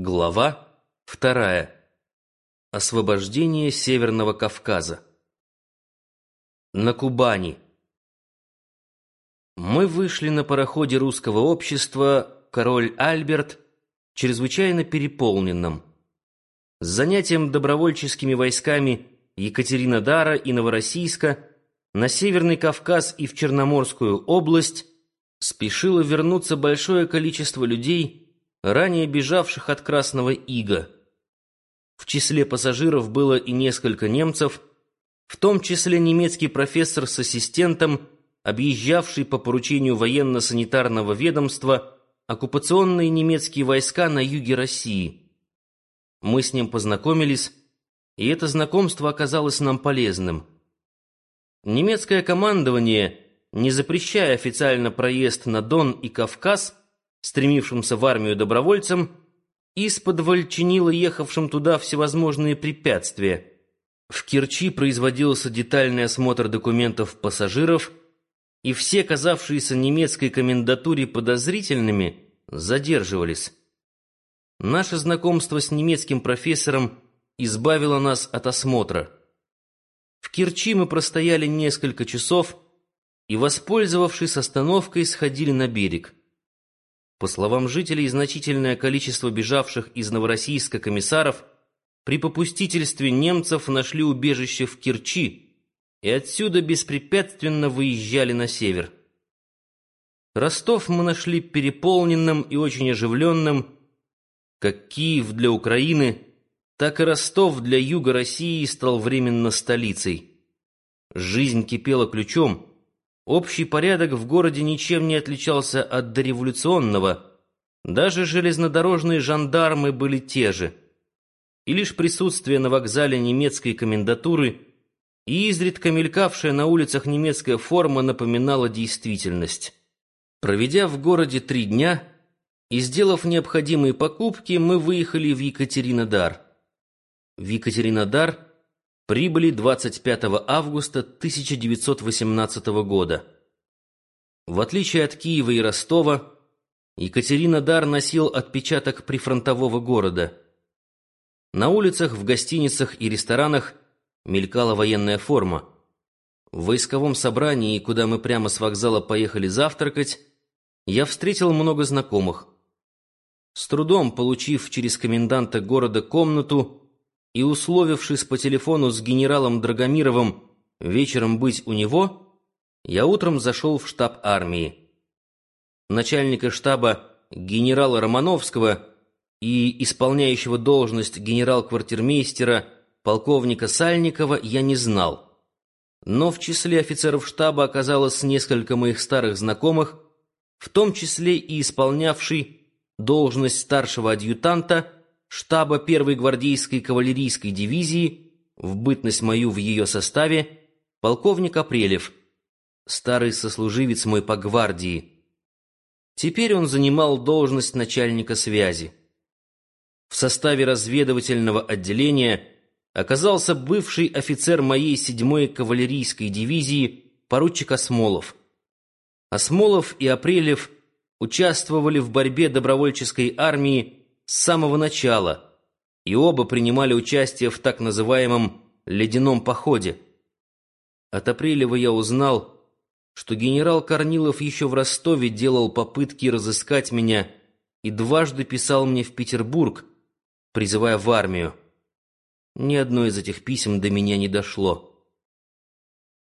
Глава вторая. Освобождение Северного Кавказа. На Кубани. Мы вышли на пароходе русского общества «Король Альберт», чрезвычайно переполненном. С занятием добровольческими войсками Екатеринодара и Новороссийска на Северный Кавказ и в Черноморскую область спешило вернуться большое количество людей – ранее бежавших от Красного Ига. В числе пассажиров было и несколько немцев, в том числе немецкий профессор с ассистентом, объезжавший по поручению военно-санитарного ведомства оккупационные немецкие войска на юге России. Мы с ним познакомились, и это знакомство оказалось нам полезным. Немецкое командование, не запрещая официально проезд на Дон и Кавказ, стремившимся в армию добровольцам, исподволь чинила ехавшим туда всевозможные препятствия. В Керчи производился детальный осмотр документов пассажиров, и все, казавшиеся немецкой комендатуре подозрительными, задерживались. Наше знакомство с немецким профессором избавило нас от осмотра. В Керчи мы простояли несколько часов и, воспользовавшись остановкой, сходили на берег. По словам жителей, значительное количество бежавших из Новороссийска комиссаров при попустительстве немцев нашли убежище в Керчи и отсюда беспрепятственно выезжали на север. Ростов мы нашли переполненным и очень оживленным, как Киев для Украины, так и Ростов для юга России стал временно столицей. Жизнь кипела ключом — Общий порядок в городе ничем не отличался от дореволюционного. Даже железнодорожные жандармы были те же. И лишь присутствие на вокзале немецкой комендатуры и изредка мелькавшая на улицах немецкая форма напоминала действительность. Проведя в городе три дня и сделав необходимые покупки, мы выехали в Екатеринодар. В Екатеринодар – прибыли 25 августа 1918 года. В отличие от Киева и Ростова, Екатеринодар носил отпечаток прифронтового города. На улицах, в гостиницах и ресторанах мелькала военная форма. В войсковом собрании, куда мы прямо с вокзала поехали завтракать, я встретил много знакомых. С трудом получив через коменданта города комнату, и, условившись по телефону с генералом Драгомировым вечером быть у него, я утром зашел в штаб армии. Начальника штаба генерала Романовского и исполняющего должность генерал-квартирмейстера полковника Сальникова я не знал. Но в числе офицеров штаба оказалось несколько моих старых знакомых, в том числе и исполнявший должность старшего адъютанта штаба первой гвардейской кавалерийской дивизии, в бытность мою в ее составе, полковник Апрелев, старый сослуживец мой по гвардии. Теперь он занимал должность начальника связи. В составе разведывательного отделения оказался бывший офицер моей седьмой кавалерийской дивизии поручик Осмолов. Осмолов и Апрелев участвовали в борьбе добровольческой армии с самого начала, и оба принимали участие в так называемом «ледяном походе». От Апрелева я узнал, что генерал Корнилов еще в Ростове делал попытки разыскать меня и дважды писал мне в Петербург, призывая в армию. Ни одно из этих писем до меня не дошло.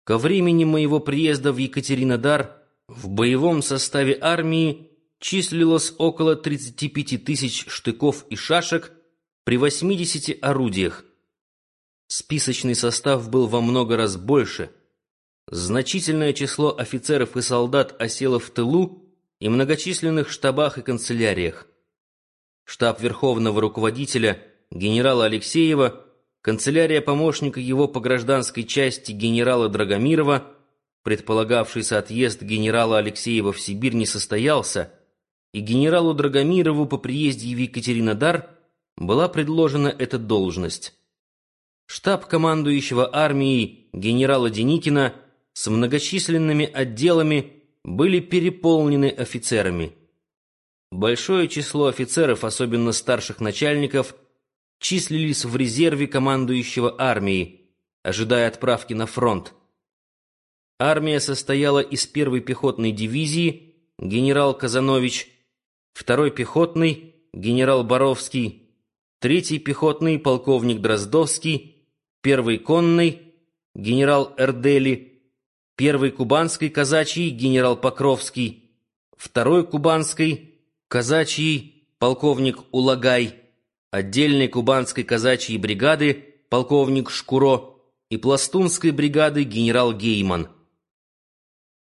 Ко времени моего приезда в Екатеринодар в боевом составе армии числилось около 35 тысяч штыков и шашек при 80 орудиях. Списочный состав был во много раз больше. Значительное число офицеров и солдат осело в тылу и многочисленных штабах и канцеляриях. Штаб Верховного руководителя генерала Алексеева, канцелярия помощника его по гражданской части генерала Драгомирова, предполагавшийся отъезд генерала Алексеева в Сибирь не состоялся, и генералу Драгомирову по приезде в Екатеринодар была предложена эта должность. Штаб командующего армией генерала Деникина с многочисленными отделами были переполнены офицерами. большое число офицеров, особенно старших начальников, числились в резерве командующего армией, ожидая отправки на фронт. Армия состояла из первой пехотной дивизии генерал Казанович, второй пехотный генерал Боровский, третий пехотный полковник Дроздовский, первый конный генерал Эрдели, первый кубанский казачий генерал Покровский, второй кубанский казачий полковник Улагай, отдельной кубанской казачьей бригады полковник Шкуро. И пластунской бригады генерал Гейман.